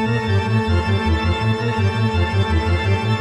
フフフフフ。